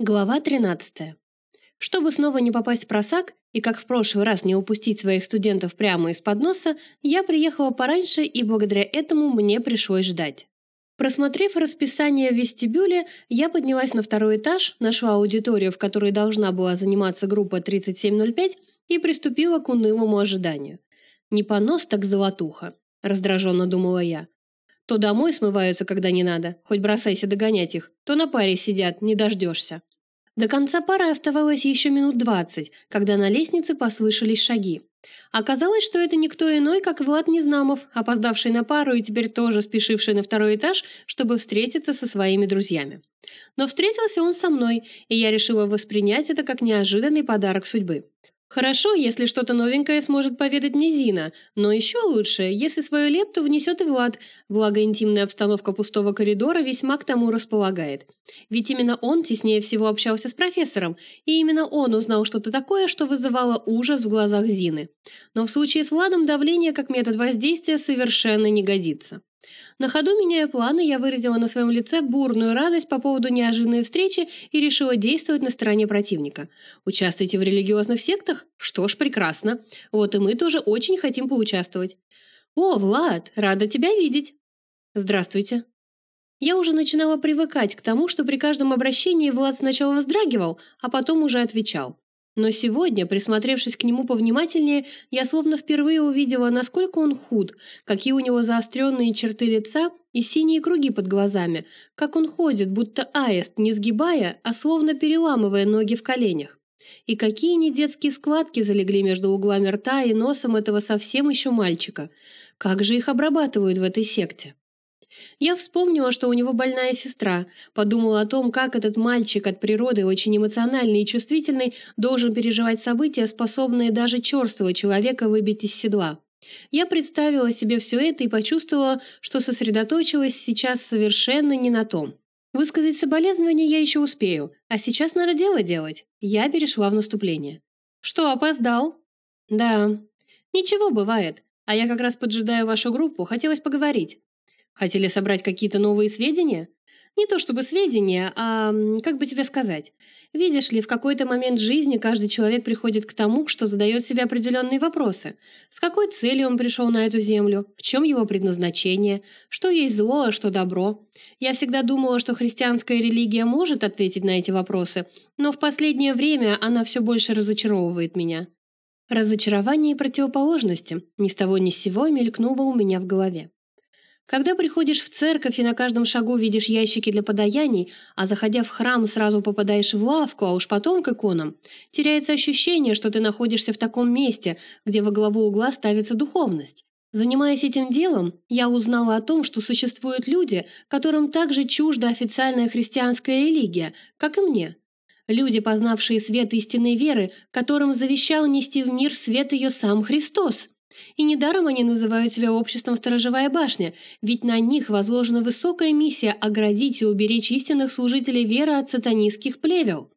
Глава 13. Чтобы снова не попасть в просак и, как в прошлый раз, не упустить своих студентов прямо из-под носа, я приехала пораньше, и благодаря этому мне пришлось ждать. Просмотрев расписание в вестибюле, я поднялась на второй этаж, нашла аудиторию, в которой должна была заниматься группа 3705, и приступила к унылому ожиданию. «Не понос, так золотуха», – раздраженно думала я. То домой смываются, когда не надо, хоть бросайся догонять их, то на паре сидят, не дождешься. До конца пары оставалось еще минут двадцать, когда на лестнице послышались шаги. Оказалось, что это никто иной, как Влад Незнамов, опоздавший на пару и теперь тоже спешивший на второй этаж, чтобы встретиться со своими друзьями. Но встретился он со мной, и я решила воспринять это как неожиданный подарок судьбы. Хорошо, если что-то новенькое сможет поведать мне Зина, но еще лучше, если свою лепту внесет и Влад, благо интимная обстановка пустого коридора весьма к тому располагает. Ведь именно он теснее всего общался с профессором, и именно он узнал что-то такое, что вызывало ужас в глазах Зины. Но в случае с Владом давление как метод воздействия совершенно не годится. На ходу, меняя планы, я выразила на своем лице бурную радость по поводу неожиданной встречи и решила действовать на стороне противника. Участвуйте в религиозных сектах? Что ж, прекрасно. Вот и мы тоже очень хотим поучаствовать. О, Влад, рада тебя видеть. Здравствуйте. Я уже начинала привыкать к тому, что при каждом обращении Влад сначала вздрагивал, а потом уже отвечал. Но сегодня, присмотревшись к нему повнимательнее, я словно впервые увидела, насколько он худ, какие у него заостренные черты лица и синие круги под глазами, как он ходит, будто аист, не сгибая, а словно переламывая ноги в коленях. И какие недетские складки залегли между углами рта и носом этого совсем еще мальчика. Как же их обрабатывают в этой секте? Я вспомнила, что у него больная сестра, подумала о том, как этот мальчик от природы очень эмоциональный и чувствительный должен переживать события, способные даже черствого человека выбить из седла. Я представила себе все это и почувствовала, что сосредоточилась сейчас совершенно не на том. Высказать соболезнования я еще успею, а сейчас надо дело делать. Я перешла в наступление. Что, опоздал? Да. Ничего, бывает. А я как раз поджидаю вашу группу, хотелось поговорить. Хотели собрать какие-то новые сведения? Не то чтобы сведения, а, как бы тебе сказать. Видишь ли, в какой-то момент жизни каждый человек приходит к тому, что задает себе определенные вопросы. С какой целью он пришел на эту землю? В чем его предназначение? Что есть зло, а что добро? Я всегда думала, что христианская религия может ответить на эти вопросы, но в последнее время она все больше разочаровывает меня. Разочарование и противоположности ни с того ни с сего мелькнуло у меня в голове. Когда приходишь в церковь и на каждом шагу видишь ящики для подаяний, а заходя в храм сразу попадаешь в лавку, а уж потом к иконам, теряется ощущение, что ты находишься в таком месте, где во главу угла ставится духовность. Занимаясь этим делом, я узнала о том, что существуют люди, которым также чужда официальная христианская религия, как и мне. Люди, познавшие свет истинной веры, которым завещал нести в мир свет ее сам Христос. И недаром они называют себя обществом «Сторожевая башня», ведь на них возложена высокая миссия оградить и уберечь истинных служителей веры от сатанистских плевел.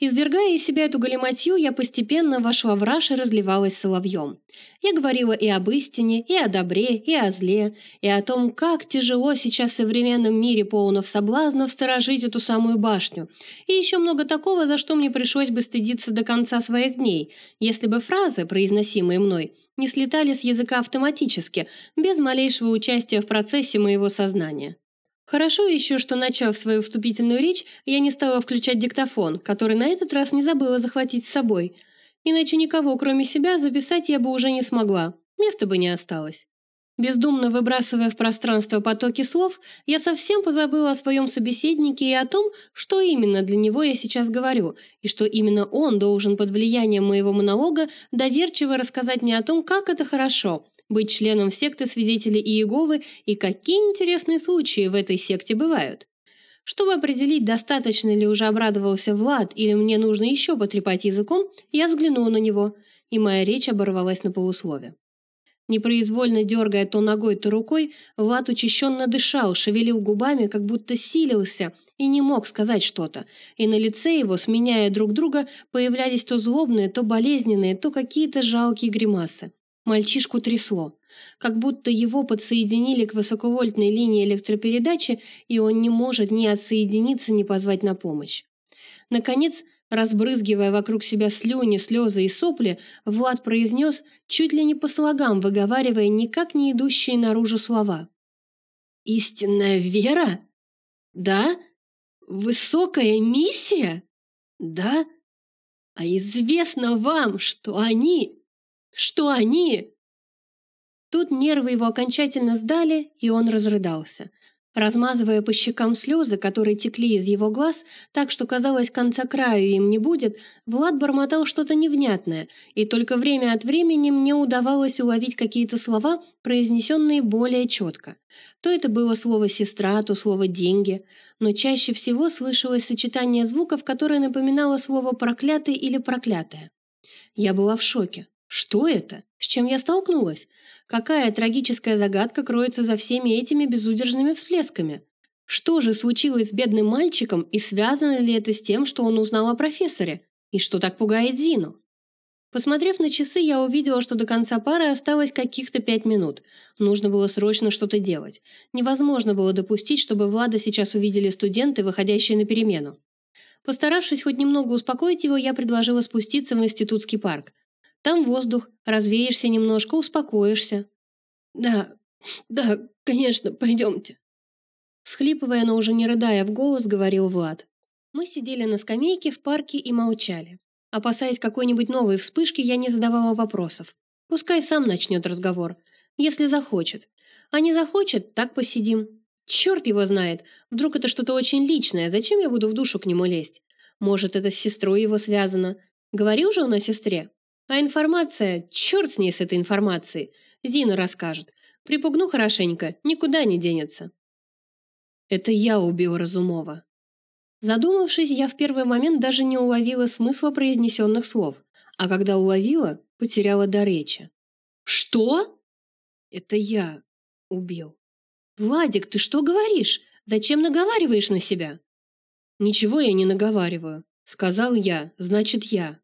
Извергая из себя эту галиматью, я постепенно вошла в раж и разливалась соловьем. Я говорила и об истине, и о добре, и о зле, и о том, как тяжело сейчас в современном мире полнов соблазнов сторожить эту самую башню, и еще много такого, за что мне пришлось бы стыдиться до конца своих дней, если бы фразы, произносимые мной, не слетали с языка автоматически, без малейшего участия в процессе моего сознания. Хорошо еще, что, начав свою вступительную речь, я не стала включать диктофон, который на этот раз не забыла захватить с собой. Иначе никого, кроме себя, записать я бы уже не смогла, места бы не осталось. Бездумно выбрасывая в пространство потоки слов, я совсем позабыла о своем собеседнике и о том, что именно для него я сейчас говорю, и что именно он должен под влиянием моего монолога доверчиво рассказать мне о том, как это хорошо – быть членом секты свидетелей Иеговы и какие интересные случаи в этой секте бывают. Чтобы определить, достаточно ли уже обрадовался Влад или мне нужно еще потрепать языком, я взглянула на него, и моя речь оборвалась на полуслове. Непроизвольно дергая то ногой, то рукой, Влад учащенно дышал, шевелил губами, как будто силился и не мог сказать что-то, и на лице его, сменяя друг друга, появлялись то злобные, то болезненные, то какие-то жалкие гримасы. Мальчишку трясло, как будто его подсоединили к высоковольтной линии электропередачи, и он не может ни отсоединиться, ни позвать на помощь. Наконец, разбрызгивая вокруг себя слюни, слезы и сопли, Влад произнес, чуть ли не по слогам выговаривая никак не идущие наружу слова. «Истинная вера? Да? Высокая миссия? Да? А известно вам, что они... что они...» Тут нервы его окончательно сдали, и он разрыдался – Размазывая по щекам слезы, которые текли из его глаз, так что, казалось, конца краю им не будет, Влад бормотал что-то невнятное, и только время от времени мне удавалось уловить какие-то слова, произнесенные более четко. То это было слово «сестра», то слово «деньги», но чаще всего слышалось сочетание звуков, которое напоминало слово «проклятый» или «проклятая». Я была в шоке. Что это? С чем я столкнулась? Какая трагическая загадка кроется за всеми этими безудержными всплесками? Что же случилось с бедным мальчиком и связано ли это с тем, что он узнал о профессоре? И что так пугает Зину? Посмотрев на часы, я увидела, что до конца пары осталось каких-то пять минут. Нужно было срочно что-то делать. Невозможно было допустить, чтобы Влада сейчас увидели студенты, выходящие на перемену. Постаравшись хоть немного успокоить его, я предложила спуститься в институтский парк. Там воздух, развеешься немножко, успокоишься. Да, да, конечно, пойдемте. Схлипывая, но уже не рыдая в голос, говорил Влад. Мы сидели на скамейке в парке и молчали. Опасаясь какой-нибудь новой вспышки, я не задавала вопросов. Пускай сам начнет разговор, если захочет. А не захочет, так посидим. Черт его знает, вдруг это что-то очень личное, зачем я буду в душу к нему лезть? Может, это с сестрой его связано. Говорил же он о сестре? А информация, черт с ней с этой информацией, Зина расскажет. Припугну хорошенько, никуда не денется. Это я убил Разумова. Задумавшись, я в первый момент даже не уловила смысла произнесенных слов, а когда уловила, потеряла до речи. «Что?» «Это я убил». «Владик, ты что говоришь? Зачем наговариваешь на себя?» «Ничего я не наговариваю. Сказал я, значит я.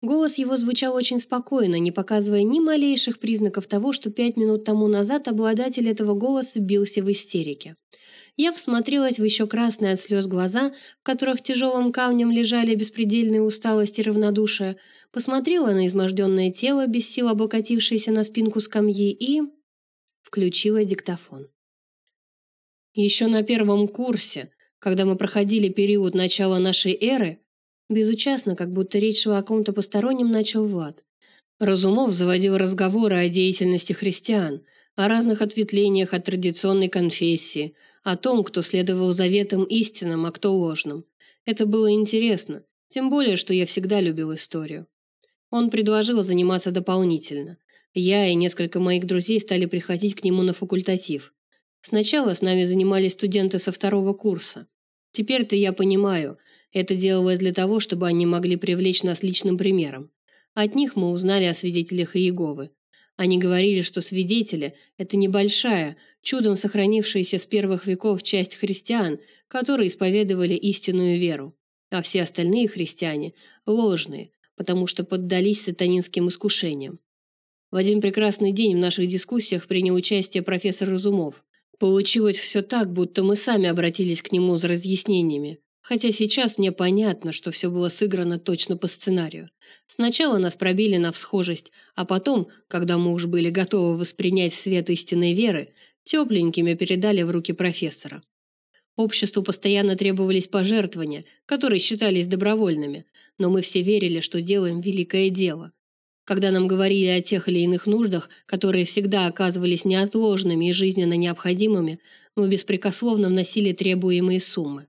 Голос его звучал очень спокойно, не показывая ни малейших признаков того, что пять минут тому назад обладатель этого голоса бился в истерике. Я всмотрелась в еще красные от слез глаза, в которых тяжелым камнем лежали беспредельные усталость и равнодушие, посмотрела на изможденное тело, без сил облокотившееся на спинку скамьи, и... включила диктофон. Еще на первом курсе, когда мы проходили период начала нашей эры, Безучастно, как будто речь шла о ком-то постороннем, начал Влад. Разумов заводил разговоры о деятельности христиан, о разных ответвлениях от традиционной конфессии, о том, кто следовал заветам истинным, а кто ложным. Это было интересно, тем более, что я всегда любил историю. Он предложил заниматься дополнительно. Я и несколько моих друзей стали приходить к нему на факультатив. Сначала с нами занимались студенты со второго курса. Теперь-то я понимаю, это делалось для того, чтобы они могли привлечь нас личным примером. От них мы узнали о свидетелях Иеговы. Они говорили, что свидетели – это небольшая, чудом сохранившаяся с первых веков часть христиан, которые исповедовали истинную веру, а все остальные христиане – ложные, потому что поддались сатанинским искушениям. В один прекрасный день в наших дискуссиях принял участие профессор Разумов. Получилось все так, будто мы сами обратились к нему за разъяснениями. Хотя сейчас мне понятно, что все было сыграно точно по сценарию. Сначала нас пробили на всхожесть, а потом, когда мы уж были готовы воспринять свет истинной веры, тепленькими передали в руки профессора. Обществу постоянно требовались пожертвования, которые считались добровольными, но мы все верили, что делаем великое дело. Когда нам говорили о тех или иных нуждах, которые всегда оказывались неотложными и жизненно необходимыми, мы беспрекословно вносили требуемые суммы.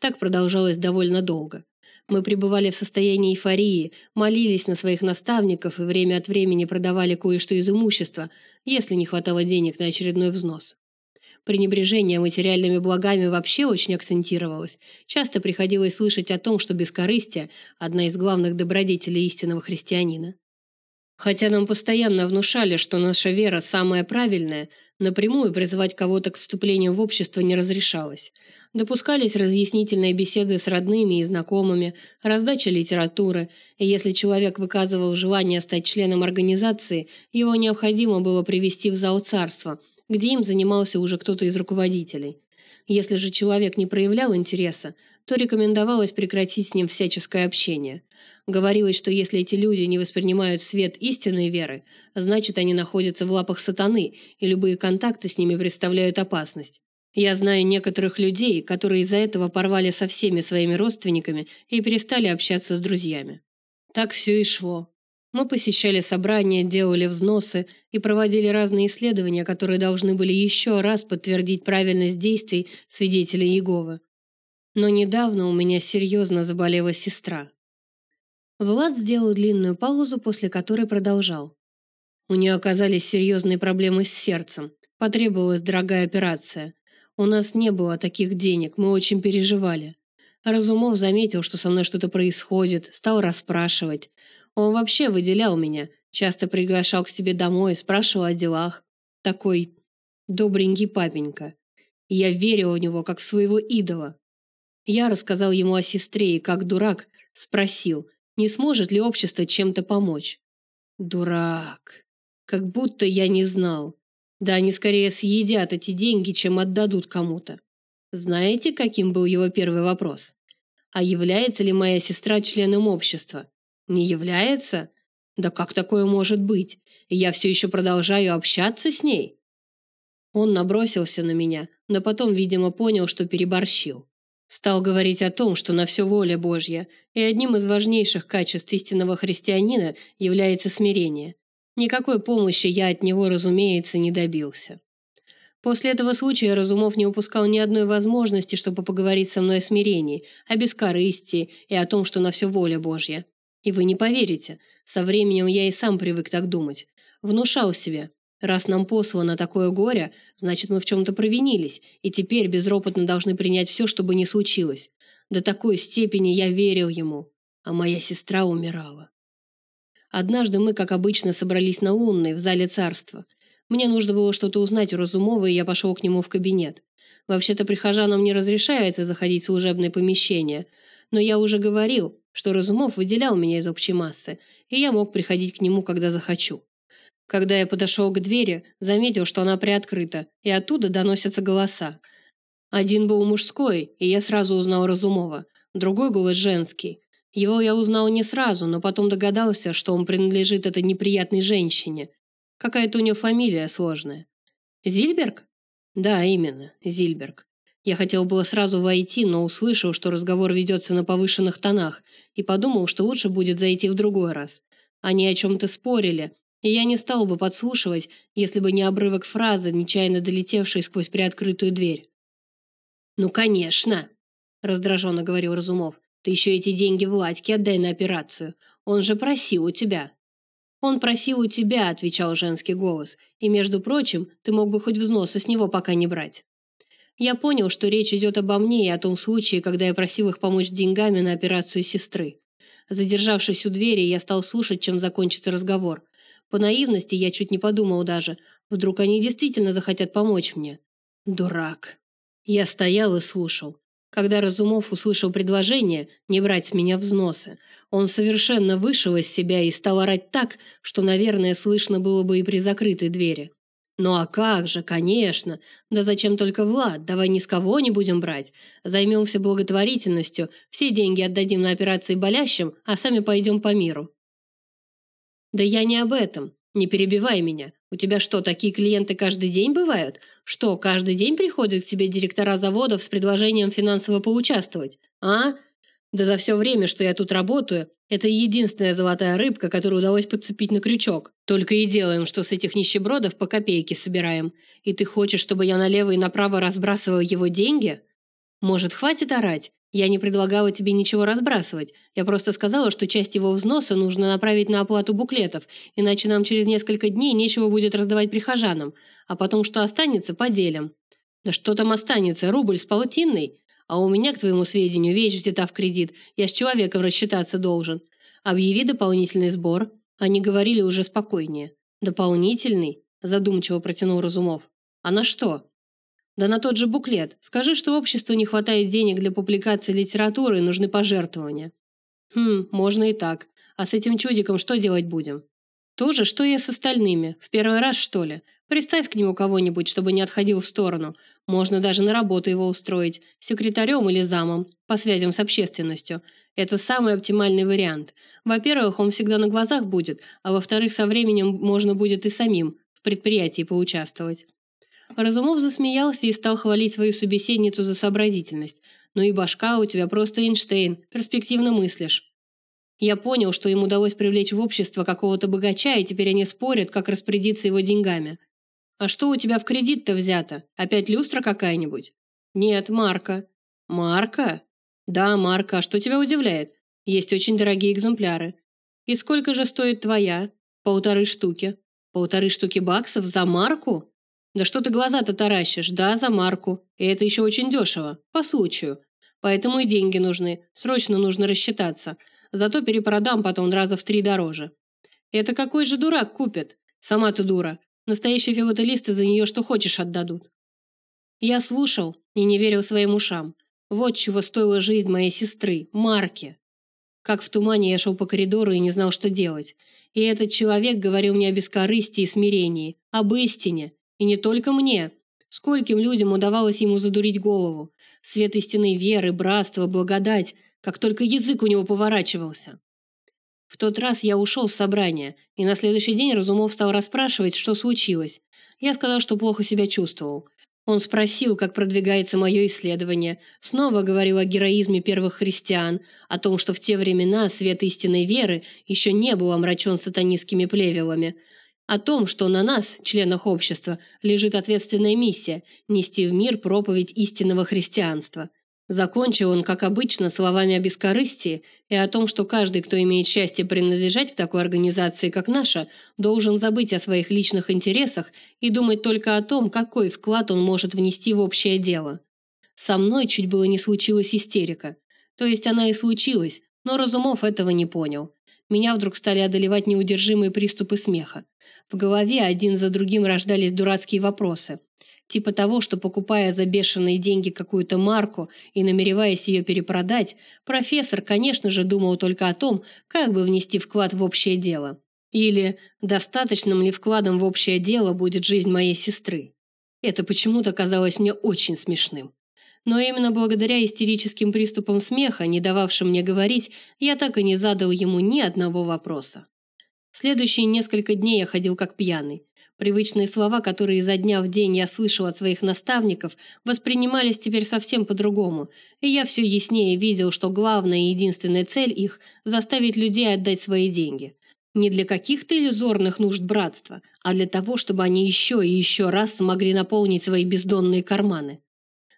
Так продолжалось довольно долго. Мы пребывали в состоянии эйфории, молились на своих наставников и время от времени продавали кое-что из имущества, если не хватало денег на очередной взнос. Пренебрежение материальными благами вообще очень акцентировалось. Часто приходилось слышать о том, что бескорыстие – одна из главных добродетелей истинного христианина. Хотя нам постоянно внушали, что наша вера самая правильная, напрямую призывать кого-то к вступлению в общество не разрешалось. Допускались разъяснительные беседы с родными и знакомыми, раздача литературы, и если человек выказывал желание стать членом организации, его необходимо было привести в зал царства, где им занимался уже кто-то из руководителей. Если же человек не проявлял интереса, то рекомендовалось прекратить с ним всяческое общение. Говорилось, что если эти люди не воспринимают свет истинной веры, значит, они находятся в лапах сатаны, и любые контакты с ними представляют опасность. Я знаю некоторых людей, которые из-за этого порвали со всеми своими родственниками и перестали общаться с друзьями. Так все и шло. Мы посещали собрания, делали взносы и проводили разные исследования, которые должны были еще раз подтвердить правильность действий свидетелей Иеговы. Но недавно у меня серьезно заболела сестра. Влад сделал длинную паузу, после которой продолжал. У нее оказались серьезные проблемы с сердцем. Потребовалась дорогая операция. У нас не было таких денег, мы очень переживали. Разумов заметил, что со мной что-то происходит, стал расспрашивать. Он вообще выделял меня, часто приглашал к себе домой, спрашивал о делах. Такой добренький папенька. я верил в него, как в своего идола. Я рассказал ему о сестре и, как дурак, спросил, не сможет ли общество чем-то помочь. Дурак. Как будто я не знал. Да они скорее съедят эти деньги, чем отдадут кому-то. Знаете, каким был его первый вопрос? А является ли моя сестра членом общества? Не является? Да как такое может быть? Я все еще продолжаю общаться с ней? Он набросился на меня, но потом, видимо, понял, что переборщил. Стал говорить о том, что на все воля Божья, и одним из важнейших качеств истинного христианина является смирение. Никакой помощи я от него, разумеется, не добился. После этого случая Разумов не упускал ни одной возможности, чтобы поговорить со мной о смирении, о бескорыстии и о том, что на все воля Божья. И вы не поверите, со временем я и сам привык так думать. Внушал себе, раз нам послано такое горе, значит, мы в чем-то провинились, и теперь безропотно должны принять все, чтобы не случилось. До такой степени я верил ему, а моя сестра умирала. Однажды мы, как обычно, собрались на лунной в зале царства. Мне нужно было что-то узнать у Разумова, и я пошел к нему в кабинет. Вообще-то прихожанам не разрешается заходить в служебное помещение, но я уже говорил, что Разумов выделял меня из общей массы, и я мог приходить к нему, когда захочу. Когда я подошел к двери, заметил, что она приоткрыта, и оттуда доносятся голоса. Один был мужской, и я сразу узнал Разумова, другой голос женский. Его я узнал не сразу, но потом догадался, что он принадлежит этой неприятной женщине. Какая-то у нее фамилия сложная. Зильберг? Да, именно, Зильберг. Я хотел было сразу войти, но услышал, что разговор ведется на повышенных тонах, и подумал, что лучше будет зайти в другой раз. Они о чем-то спорили, и я не стал бы подслушивать, если бы не обрывок фразы, нечаянно долетевшей сквозь приоткрытую дверь. «Ну, конечно!» – раздраженно говорил Разумов. «Ты еще эти деньги Владьке отдай на операцию. Он же просил у тебя». «Он просил у тебя», – отвечал женский голос. «И, между прочим, ты мог бы хоть взносы с него пока не брать». Я понял, что речь идет обо мне и о том случае, когда я просил их помочь деньгами на операцию сестры. Задержавшись у двери, я стал слушать, чем закончится разговор. По наивности я чуть не подумал даже. Вдруг они действительно захотят помочь мне. Дурак. Я стоял и слушал. Когда Разумов услышал предложение не брать с меня взносы, он совершенно вышел из себя и стал орать так, что, наверное, слышно было бы и при закрытой двери. «Ну а как же, конечно! Да зачем только Влад? Давай ни с кого не будем брать. Займемся благотворительностью, все деньги отдадим на операции болящим, а сами пойдем по миру». «Да я не об этом. Не перебивай меня. У тебя что, такие клиенты каждый день бывают? Что, каждый день приходят к тебе директора заводов с предложением финансово поучаствовать? А? Да за все время, что я тут работаю, это единственная золотая рыбка, которую удалось подцепить на крючок. Только и делаем, что с этих нищебродов по копейке собираем. И ты хочешь, чтобы я налево и направо разбрасывал его деньги? Может, хватит орать? Я не предлагала тебе ничего разбрасывать. Я просто сказала, что часть его взноса нужно направить на оплату буклетов, иначе нам через несколько дней нечего будет раздавать прихожанам. А потом, что останется, поделим. Да что там останется? Рубль с полтинной? А у меня, к твоему сведению, вещь взята в кредит. Я с человеком рассчитаться должен. Объяви дополнительный сбор. Они говорили уже спокойнее. Дополнительный? Задумчиво протянул Разумов. А на что? Да на тот же буклет. Скажи, что обществу не хватает денег для публикации литературы и нужны пожертвования. Хм, можно и так. А с этим чудиком что делать будем? То же, что и с остальными. В первый раз, что ли? Приставь к нему кого-нибудь, чтобы не отходил в сторону. Можно даже на работу его устроить, секретарем или замом, по связям с общественностью. Это самый оптимальный вариант. Во-первых, он всегда на глазах будет, а во-вторых, со временем можно будет и самим в предприятии поучаствовать. Разумов засмеялся и стал хвалить свою собеседницу за сообразительность. «Ну и башка у тебя просто Эйнштейн, перспективно мыслишь». Я понял, что им удалось привлечь в общество какого-то богача, и теперь они спорят, как распорядиться его деньгами. «А что у тебя в кредит-то взято? Опять люстра какая-нибудь?» «Нет, марка». «Марка?» «Да, марка. А что тебя удивляет? Есть очень дорогие экземпляры». «И сколько же стоит твоя?» «Полторы штуки». «Полторы штуки баксов за марку?» «Да что ты глаза-то таращишь? Да, за марку. И это еще очень дешево. По случаю. Поэтому и деньги нужны. Срочно нужно рассчитаться. Зато перепродам потом раза в три дороже». «Это какой же дурак купит? Сама ты дура. Настоящие филателисты за нее что хочешь отдадут. Я слушал и не верил своим ушам. Вот чего стоила жизнь моей сестры, Марки. Как в тумане я шел по коридору и не знал, что делать. И этот человек говорил мне о бескорыстии и смирении, об истине. И не только мне. Скольким людям удавалось ему задурить голову. Свет истинной веры, братства, благодать, как только язык у него поворачивался. В тот раз я ушел с собрания, и на следующий день Разумов стал расспрашивать, что случилось. Я сказал, что плохо себя чувствовал. Он спросил, как продвигается мое исследование, снова говорил о героизме первых христиан, о том, что в те времена свет истинной веры еще не был омрачен сатанистскими плевелами, о том, что на нас, членах общества, лежит ответственная миссия – нести в мир проповедь истинного христианства – Закончил он, как обычно, словами о бескорыстии и о том, что каждый, кто имеет счастье принадлежать к такой организации, как наша, должен забыть о своих личных интересах и думать только о том, какой вклад он может внести в общее дело. Со мной чуть было не случилась истерика. То есть она и случилась, но Разумов этого не понял. Меня вдруг стали одолевать неудержимые приступы смеха. В голове один за другим рождались дурацкие вопросы типа того, что покупая за бешеные деньги какую-то марку и намереваясь ее перепродать, профессор, конечно же, думал только о том, как бы внести вклад в общее дело. Или достаточным ли вкладом в общее дело будет жизнь моей сестры. Это почему-то казалось мне очень смешным. Но именно благодаря истерическим приступам смеха, не дававшим мне говорить, я так и не задал ему ни одного вопроса. Следующие несколько дней я ходил как пьяный. Привычные слова, которые изо дня в день я слышал от своих наставников, воспринимались теперь совсем по-другому, и я все яснее видел, что главная и единственная цель их – заставить людей отдать свои деньги. Не для каких-то иллюзорных нужд братства, а для того, чтобы они еще и еще раз смогли наполнить свои бездонные карманы.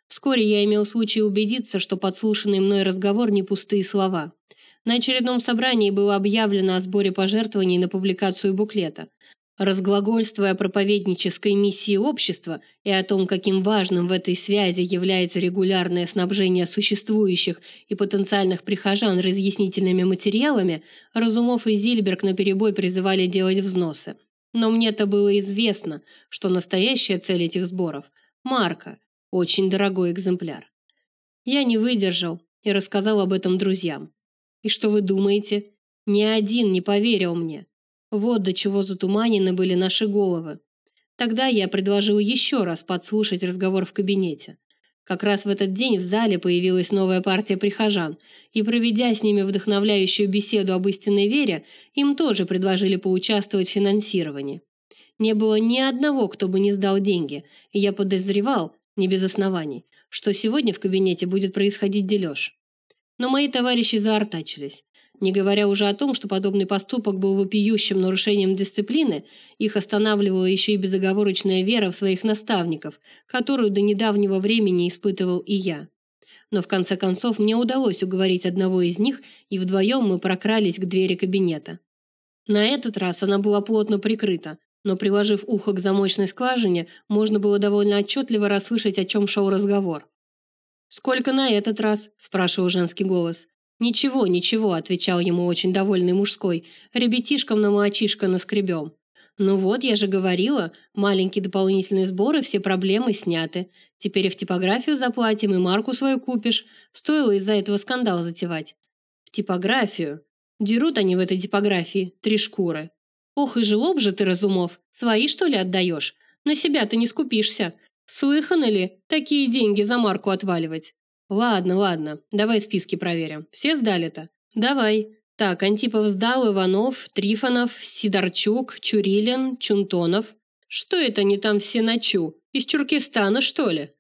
Вскоре я имел случай убедиться, что подслушанный мной разговор не пустые слова. На очередном собрании было объявлено о сборе пожертвований на публикацию буклета. Разглагольствуя о проповеднической миссии общества и о том, каким важным в этой связи является регулярное снабжение существующих и потенциальных прихожан разъяснительными материалами, Разумов и Зильберг наперебой призывали делать взносы. Но мне-то было известно, что настоящая цель этих сборов – марка, очень дорогой экземпляр. Я не выдержал и рассказал об этом друзьям. И что вы думаете? Ни один не поверил мне. Вот до чего затуманены были наши головы. Тогда я предложил еще раз подслушать разговор в кабинете. Как раз в этот день в зале появилась новая партия прихожан, и, проведя с ними вдохновляющую беседу об истинной вере, им тоже предложили поучаствовать в финансировании. Не было ни одного, кто бы не сдал деньги, и я подозревал, не без оснований, что сегодня в кабинете будет происходить дележ. Но мои товарищи заортачились. Не говоря уже о том, что подобный поступок был вопиющим нарушением дисциплины, их останавливала еще и безоговорочная вера в своих наставников, которую до недавнего времени испытывал и я. Но в конце концов мне удалось уговорить одного из них, и вдвоем мы прокрались к двери кабинета. На этот раз она была плотно прикрыта, но, приложив ухо к замочной скважине, можно было довольно отчетливо расслышать, о чем шел разговор. «Сколько на этот раз?» – спрашивал женский голос. «Ничего, ничего», – отвечал ему очень довольный мужской. «Ребятишкам на молочишко наскребем». «Ну вот, я же говорила, маленькие дополнительные сборы, все проблемы сняты. Теперь и в типографию заплатим, и марку свою купишь. Стоило из-за этого скандал затевать». «В типографию?» Дерут они в этой типографии три шкуры. «Ох и жлоб же ты, Разумов! Свои, что ли, отдаешь? На себя ты не скупишься. Слыхано ли, такие деньги за марку отваливать? Ладно, ладно, давай списки проверим. Все сдали-то? Давай. Так, Антипов сдал, Иванов, Трифонов, Сидорчук, Чурилин, Чунтонов. Что это они там все на чу? Из Чуркистана, что ли?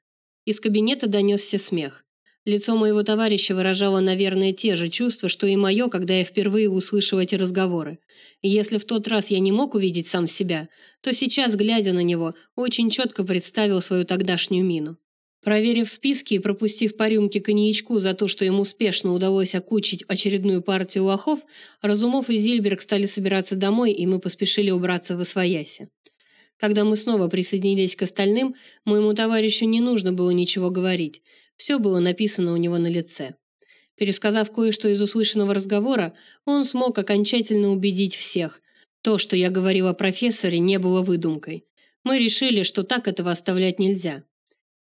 Из кабинета донесся смех. Лицо моего товарища выражало, наверное, те же чувства, что и мое, когда я впервые услышал эти разговоры. И если в тот раз я не мог увидеть сам себя, то сейчас, глядя на него, очень четко представил свою тогдашнюю мину. Проверив списки и пропустив по рюмке коньячку за то, что ему успешно удалось окучить очередную партию лохов, Разумов и Зильберг стали собираться домой, и мы поспешили убраться в Освояси. Когда мы снова присоединились к остальным, моему товарищу не нужно было ничего говорить. Все было написано у него на лице. Пересказав кое-что из услышанного разговора, он смог окончательно убедить всех. То, что я говорил о профессоре, не было выдумкой. Мы решили, что так этого оставлять нельзя.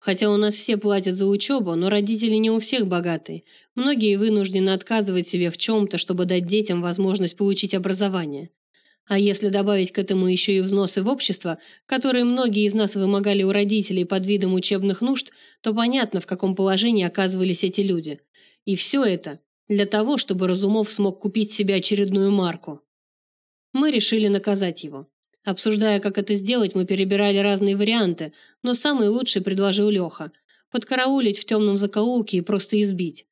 Хотя у нас все платят за учебу, но родители не у всех богатые. Многие вынуждены отказывать себе в чем-то, чтобы дать детям возможность получить образование. А если добавить к этому еще и взносы в общество, которые многие из нас вымогали у родителей под видом учебных нужд, то понятно, в каком положении оказывались эти люди. И все это для того, чтобы Разумов смог купить себе очередную марку. Мы решили наказать его. Обсуждая, как это сделать, мы перебирали разные варианты, но самый лучший предложил Леха – подкараулить в темном закоулке и просто избить.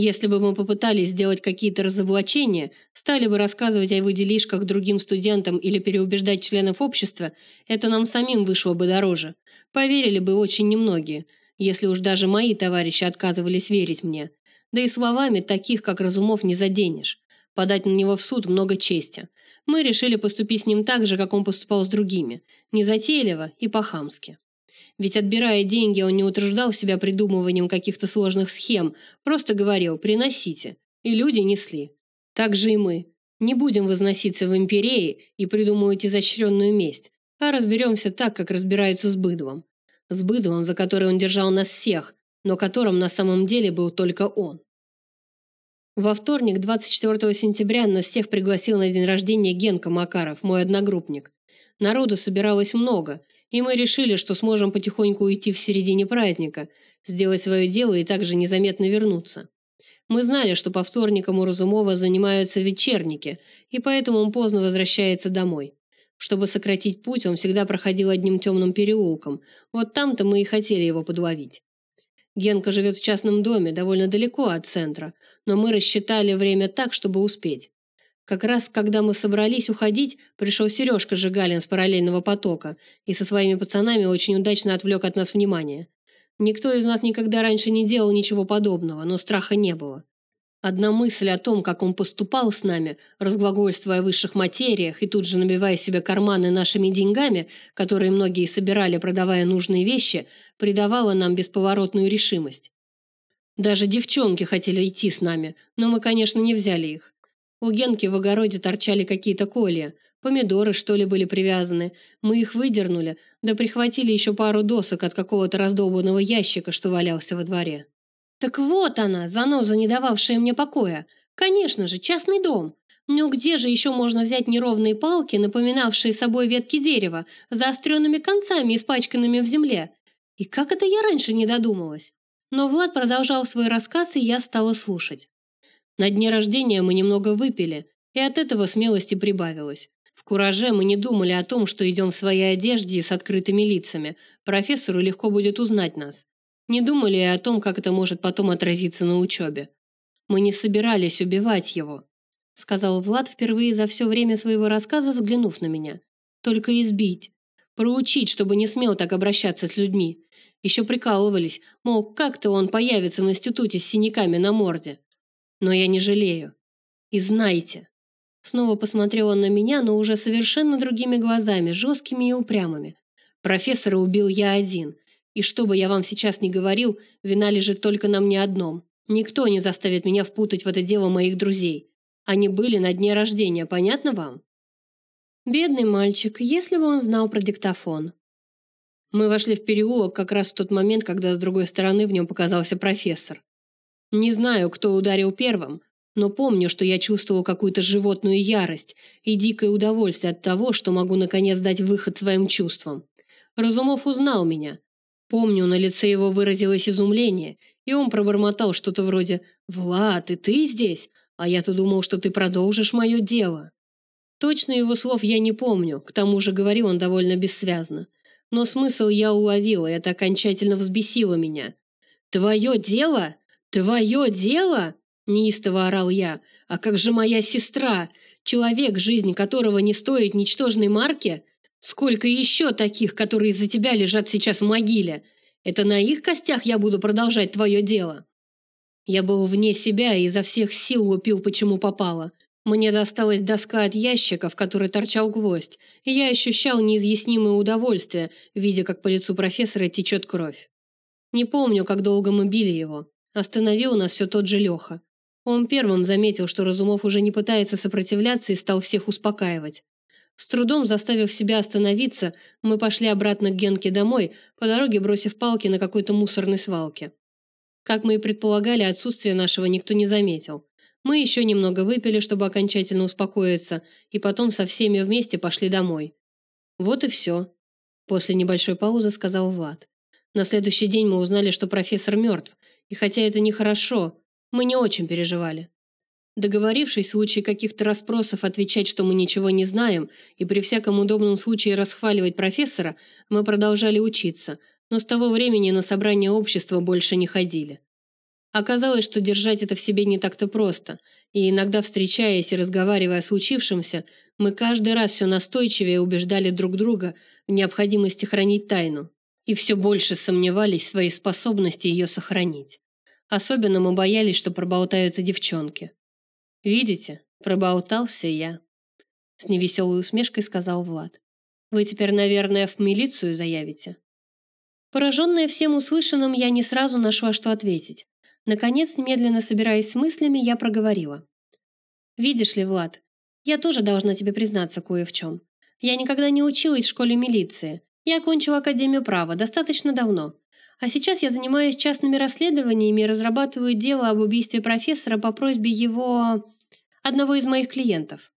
Если бы мы попытались сделать какие-то разоблачения, стали бы рассказывать о его делишках другим студентам или переубеждать членов общества, это нам самим вышло бы дороже. Поверили бы очень немногие, если уж даже мои товарищи отказывались верить мне. Да и словами таких, как Разумов, не заденешь. Подать на него в суд много чести. Мы решили поступить с ним так же, как он поступал с другими, незатейливо и по-хамски. Ведь отбирая деньги, он не утруждал себя придумыванием каких-то сложных схем, просто говорил «приносите», и люди несли. Так же и мы. Не будем возноситься в империи и придумывать изощренную месть, а разберемся так, как разбираются с быдлом. С быдлом, за который он держал нас всех, но которым на самом деле был только он. Во вторник, 24 сентября, нас всех пригласил на день рождения Генка Макаров, мой одногруппник. Народу собиралось много, и мы решили, что сможем потихоньку уйти в середине праздника, сделать свое дело и также незаметно вернуться. Мы знали, что по вторникам у Разумова занимаются вечерники, и поэтому он поздно возвращается домой. Чтобы сократить путь, он всегда проходил одним темным переулком. Вот там-то мы и хотели его подловить. Генка живет в частном доме, довольно далеко от центра, но мы рассчитали время так, чтобы успеть. Как раз, когда мы собрались уходить, пришел Сережка Жигалин с параллельного потока и со своими пацанами очень удачно отвлек от нас внимание. Никто из нас никогда раньше не делал ничего подобного, но страха не было. Одна мысль о том, как он поступал с нами, разглагольствуя о высших материях и тут же набивая себе карманы нашими деньгами, которые многие собирали, продавая нужные вещи, придавала нам бесповоротную решимость. Даже девчонки хотели идти с нами, но мы, конечно, не взяли их. У Генки в огороде торчали какие-то колья, помидоры, что ли, были привязаны. Мы их выдернули, да прихватили еще пару досок от какого-то раздолбанного ящика, что валялся во дворе. Так вот она, заноза, не дававшая мне покоя. Конечно же, частный дом. Ну где же еще можно взять неровные палки, напоминавшие собой ветки дерева, заостренными концами, испачканными в земле? И как это я раньше не додумалась? Но Влад продолжал свой рассказ, и я стала слушать. На дне рождения мы немного выпили, и от этого смелости прибавилось. В кураже мы не думали о том, что идем в своей одежде и с открытыми лицами. Профессору легко будет узнать нас. Не думали и о том, как это может потом отразиться на учебе. Мы не собирались убивать его, сказал Влад впервые за все время своего рассказа, взглянув на меня. Только избить. Проучить, чтобы не смел так обращаться с людьми. Еще прикалывались, мол, как-то он появится в институте с синяками на морде. Но я не жалею. И знайте. Снова посмотрел он на меня, но уже совершенно другими глазами, жесткими и упрямыми. Профессора убил я один, и что бы я вам сейчас ни говорил, вина лежит только на мне одном. Никто не заставит меня впутать в это дело моих друзей. Они были на дне рождения, понятно вам? Бедный мальчик, если бы он знал про диктофон. Мы вошли в переулок как раз в тот момент, когда с другой стороны в нем показался профессор. Не знаю, кто ударил первым, но помню, что я чувствовал какую-то животную ярость и дикое удовольствие от того, что могу наконец дать выход своим чувствам. Разумов узнал меня, Помню, на лице его выразилось изумление, и он пробормотал что-то вроде «Влад, и ты здесь? А я-то думал, что ты продолжишь мое дело». Точно его слов я не помню, к тому же говорил он довольно бессвязно. Но смысл я уловила, и это окончательно взбесило меня. «Твое дело? Твое дело?» – неистово орал я. «А как же моя сестра? Человек, жизнь которого не стоит ничтожной марки? Сколько еще таких, которые из-за тебя лежат сейчас в могиле? Это на их костях я буду продолжать твое дело?» Я был вне себя и изо всех сил лупил, почему попало. Мне досталась доска от ящика, в которой торчал гвоздь, и я ощущал неизъяснимое удовольствие, видя, как по лицу профессора течет кровь. Не помню, как долго мы били его. Остановил нас все тот же Леха. Он первым заметил, что Разумов уже не пытается сопротивляться и стал всех успокаивать. С трудом заставив себя остановиться, мы пошли обратно к Генке домой, по дороге бросив палки на какой-то мусорной свалке. Как мы и предполагали, отсутствие нашего никто не заметил. Мы еще немного выпили, чтобы окончательно успокоиться, и потом со всеми вместе пошли домой. Вот и все. После небольшой паузы сказал Влад. На следующий день мы узнали, что профессор мертв, и хотя это нехорошо, мы не очень переживали. Договорившись в случае каких-то расспросов отвечать, что мы ничего не знаем, и при всяком удобном случае расхваливать профессора, мы продолжали учиться, но с того времени на собрание общества больше не ходили. Оказалось, что держать это в себе не так-то просто, и иногда, встречаясь и разговаривая о случившемся, мы каждый раз все настойчивее убеждали друг друга в необходимости хранить тайну, и все больше сомневались в своей способности ее сохранить. Особенно мы боялись, что проболтаются девчонки. «Видите, проболтался я», — с невеселой усмешкой сказал Влад. «Вы теперь, наверное, в милицию заявите?» Пораженная всем услышанным, я не сразу нашла, что ответить. Наконец, медленно собираясь с мыслями, я проговорила. «Видишь ли, Влад, я тоже должна тебе признаться кое в чем. Я никогда не училась в школе милиции. Я окончила Академию права достаточно давно. А сейчас я занимаюсь частными расследованиями и разрабатываю дело об убийстве профессора по просьбе его... одного из моих клиентов.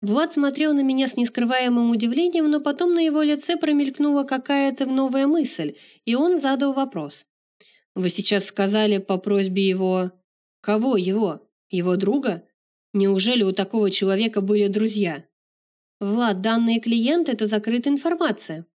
Влад смотрел на меня с нескрываемым удивлением, но потом на его лице промелькнула какая-то новая мысль, и он задал вопрос. Вы сейчас сказали по просьбе его... Кого его? Его друга? Неужели у такого человека были друзья? Влад, данные клиенты – это закрытая информация.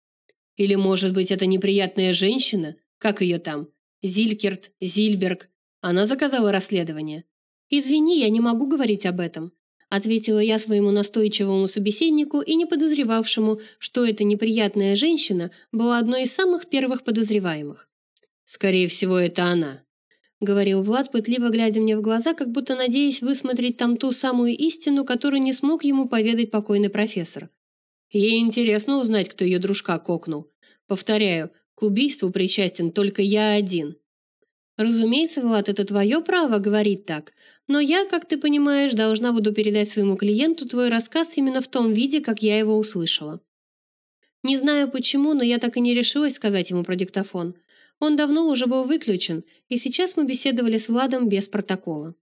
Или, может быть, это неприятная женщина? Как ее там? Зилькерт, Зильберг. Она заказала расследование. «Извини, я не могу говорить об этом», ответила я своему настойчивому собеседнику и не подозревавшему, что эта неприятная женщина была одной из самых первых подозреваемых. «Скорее всего, это она», — говорил Влад, пытливо глядя мне в глаза, как будто надеясь высмотреть там ту самую истину, которую не смог ему поведать покойный профессор. Ей интересно узнать, кто ее дружка кокнул. Повторяю, к убийству причастен только я один. Разумеется, Влад, это твое право говорить так, но я, как ты понимаешь, должна буду передать своему клиенту твой рассказ именно в том виде, как я его услышала. Не знаю почему, но я так и не решилась сказать ему про диктофон. Он давно уже был выключен, и сейчас мы беседовали с Владом без протокола.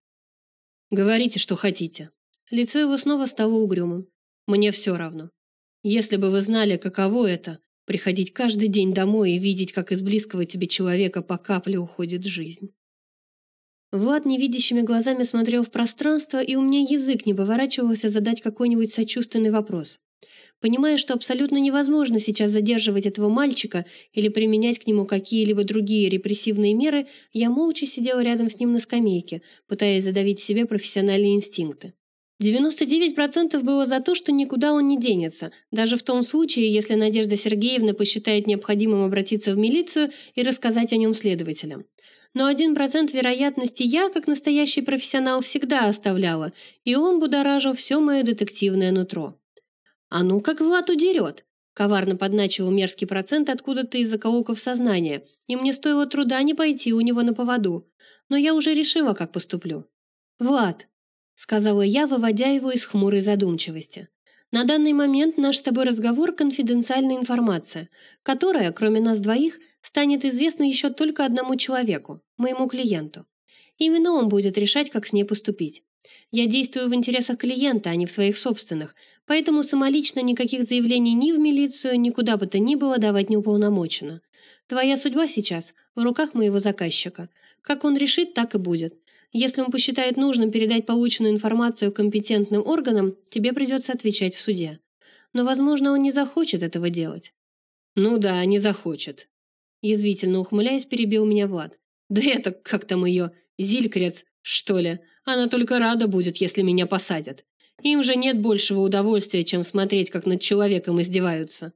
«Говорите, что хотите». Лицо его снова стало угрюмым. «Мне все равно. Если бы вы знали, каково это — приходить каждый день домой и видеть, как из близкого тебе человека по капле уходит жизнь». Влад невидящими глазами смотрел в пространство, и у меня язык не поворачивался задать какой-нибудь сочувственный вопрос. Понимая, что абсолютно невозможно сейчас задерживать этого мальчика или применять к нему какие-либо другие репрессивные меры, я молча сидела рядом с ним на скамейке, пытаясь задавить в себе профессиональные инстинкты. 99% было за то, что никуда он не денется, даже в том случае, если Надежда Сергеевна посчитает необходимым обратиться в милицию и рассказать о нем следователям. Но 1% вероятности я, как настоящий профессионал, всегда оставляла, и он будоражил все мое детективное нутро. «А ну, как Влад удерет!» Коварно подначивал мерзкий процент откуда-то из закоулков сознания, и мне стоило труда не пойти у него на поводу. Но я уже решила, как поступлю. «Влад», — сказала я, выводя его из хмурой задумчивости, «на данный момент наш с тобой разговор — конфиденциальная информация, которая, кроме нас двоих, станет известна еще только одному человеку, моему клиенту. Именно он будет решать, как с ней поступить. Я действую в интересах клиента, а не в своих собственных, поэтому самолично никаких заявлений ни в милицию, ни куда бы то ни было давать не уполномочено. Твоя судьба сейчас в руках моего заказчика. Как он решит, так и будет. Если он посчитает нужным передать полученную информацию компетентным органам, тебе придется отвечать в суде. Но, возможно, он не захочет этого делать». «Ну да, не захочет». Язвительно ухмыляясь, перебил меня Влад. «Да это, как там ее, Зилькрец, что ли? Она только рада будет, если меня посадят. Им же нет большего удовольствия, чем смотреть, как над человеком издеваются».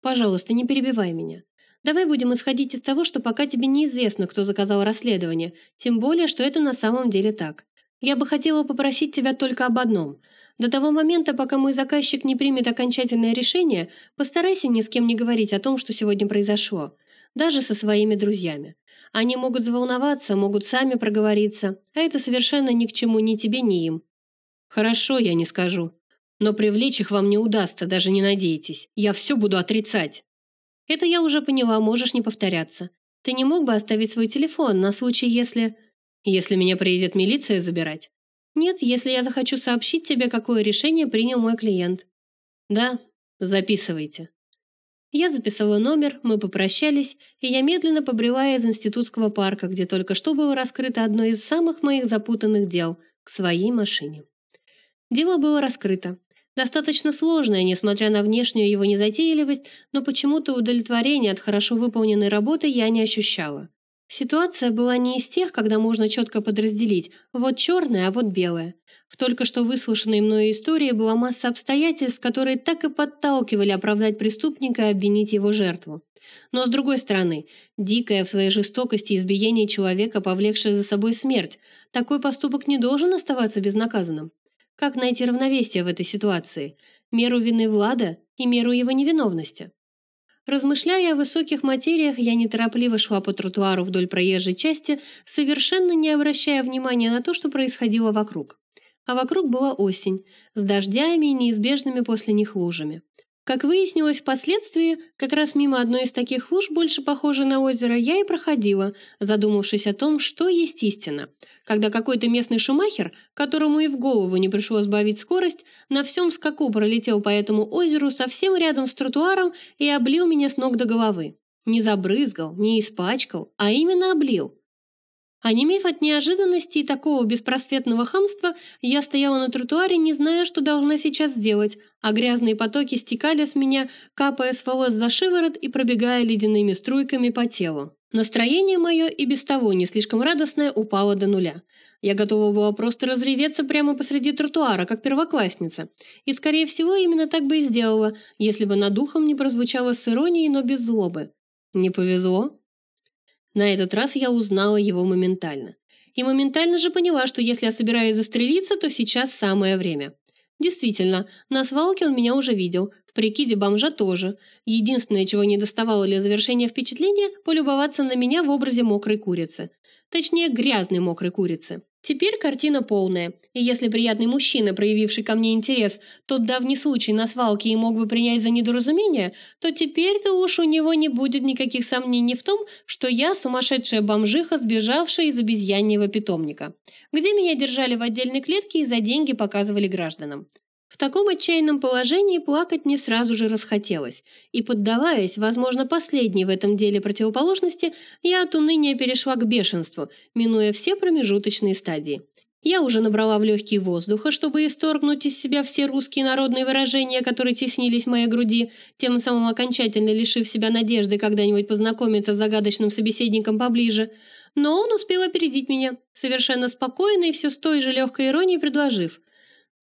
«Пожалуйста, не перебивай меня. Давай будем исходить из того, что пока тебе неизвестно, кто заказал расследование, тем более, что это на самом деле так. Я бы хотела попросить тебя только об одном. До того момента, пока мой заказчик не примет окончательное решение, постарайся ни с кем не говорить о том, что сегодня произошло, даже со своими друзьями. Они могут заволноваться, могут сами проговориться, а это совершенно ни к чему ни тебе, ни им. Хорошо, я не скажу. Но привлечь их вам не удастся, даже не надейтесь. Я все буду отрицать. Это я уже поняла, можешь не повторяться. Ты не мог бы оставить свой телефон на случай, если... Если меня приедет милиция забирать? Нет, если я захочу сообщить тебе, какое решение принял мой клиент. Да, записывайте. Я записала номер, мы попрощались, и я медленно побрела из институтского парка, где только что было раскрыто одно из самых моих запутанных дел, к своей машине. Дело было раскрыто. Достаточно сложное, несмотря на внешнюю его незатейливость, но почему-то удовлетворения от хорошо выполненной работы я не ощущала. Ситуация была не из тех, когда можно четко подразделить вот черное, а вот белое. В только что выслушанной мною истории была масса обстоятельств, которые так и подталкивали оправдать преступника и обвинить его жертву. Но с другой стороны, дикое в своей жестокости избиение человека, повлекшее за собой смерть, такой поступок не должен оставаться безнаказанным. Как найти равновесие в этой ситуации? Меру вины Влада и меру его невиновности? Размышляя о высоких материях, я неторопливо шла по тротуару вдоль проезжей части, совершенно не обращая внимания на то, что происходило вокруг. А вокруг была осень, с дождями и неизбежными после них лужами. Как выяснилось впоследствии, как раз мимо одной из таких луж, больше похожей на озеро, я и проходила, задумавшись о том, что есть истина. Когда какой-то местный шумахер, которому и в голову не пришло сбавить скорость, на всем скаку пролетел по этому озеру совсем рядом с тротуаром и облил меня с ног до головы. Не забрызгал, не испачкал, а именно облил. Онемев от неожиданности и такого беспросветного хамства, я стояла на тротуаре, не зная, что должна сейчас сделать, а грязные потоки стекали с меня, капая с волос за шиворот и пробегая ледяными струйками по телу. Настроение мое и без того не слишком радостное упало до нуля. Я готова была просто разреветься прямо посреди тротуара, как первоклассница. И, скорее всего, именно так бы и сделала, если бы над ухом не прозвучало с иронией, но без злобы. Не повезло? На этот раз я узнала его моментально. И моментально же поняла, что если я собираюсь застрелиться, то сейчас самое время. Действительно, на свалке он меня уже видел, в прикиде бомжа тоже. Единственное, чего не доставало для завершения впечатления, полюбоваться на меня в образе мокрой курицы. Точнее, грязной мокрой курицы. Теперь картина полная, и если приятный мужчина, проявивший ко мне интерес, тот давний случай на свалке и мог бы принять за недоразумение, то теперь-то уж у него не будет никаких сомнений в том, что я сумасшедшая бомжиха, сбежавшая из обезьяньего питомника, где меня держали в отдельной клетке и за деньги показывали гражданам. В таком отчаянном положении плакать мне сразу же расхотелось, и, поддаваясь, возможно, последней в этом деле противоположности, я от уныния перешла к бешенству, минуя все промежуточные стадии. Я уже набрала в легкие воздуха, чтобы исторгнуть из себя все русские народные выражения, которые теснились в моей груди, тем самым окончательно лишив себя надежды когда-нибудь познакомиться с загадочным собеседником поближе. Но он успел опередить меня, совершенно спокойно и все с той же легкой иронией предложив –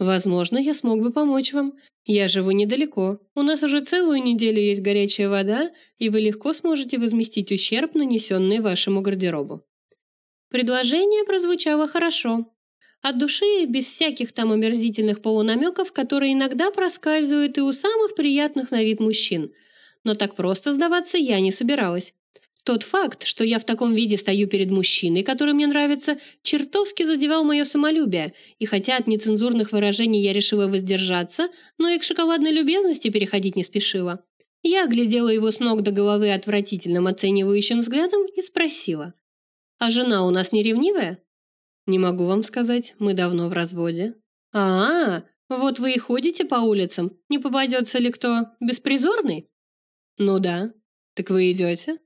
Возможно, я смог бы помочь вам. Я живу недалеко. У нас уже целую неделю есть горячая вода, и вы легко сможете возместить ущерб, нанесенный вашему гардеробу. Предложение прозвучало хорошо. От души, без всяких там омерзительных полунамеков, которые иногда проскальзывают и у самых приятных на вид мужчин. Но так просто сдаваться я не собиралась. Тот факт, что я в таком виде стою перед мужчиной, который мне нравится, чертовски задевал мое самолюбие, и хотя от нецензурных выражений я решила воздержаться, но и к шоколадной любезности переходить не спешила. Я оглядела его с ног до головы отвратительным оценивающим взглядом и спросила. «А жена у нас не ревнивая?» «Не могу вам сказать, мы давно в разводе». «А, -а вот вы и ходите по улицам, не попадется ли кто беспризорный?» «Ну да. Так вы идете?»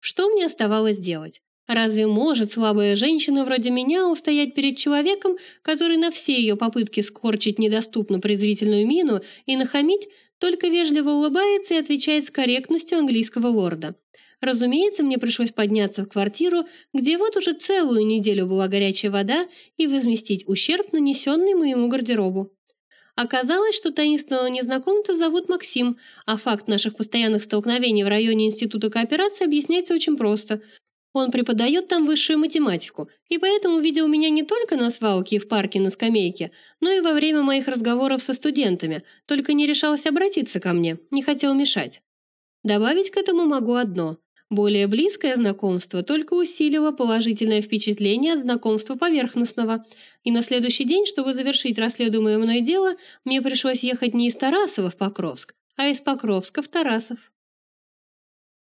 Что мне оставалось делать? Разве может слабая женщина вроде меня устоять перед человеком, который на все ее попытки скорчить недоступно презрительную мину и нахамить, только вежливо улыбается и отвечает с корректностью английского лорда? Разумеется, мне пришлось подняться в квартиру, где вот уже целую неделю была горячая вода, и возместить ущерб, нанесенный моему гардеробу. Оказалось, что таинственного незнакомца зовут Максим, а факт наших постоянных столкновений в районе Института кооперации объясняется очень просто. Он преподает там высшую математику, и поэтому видел меня не только на свалке и в парке на скамейке, но и во время моих разговоров со студентами, только не решался обратиться ко мне, не хотел мешать. Добавить к этому могу одно. Более близкое знакомство только усилило положительное впечатление от знакомства поверхностного, и на следующий день, чтобы завершить расследуемое мной дело, мне пришлось ехать не из Тарасова в Покровск, а из Покровска в Тарасов.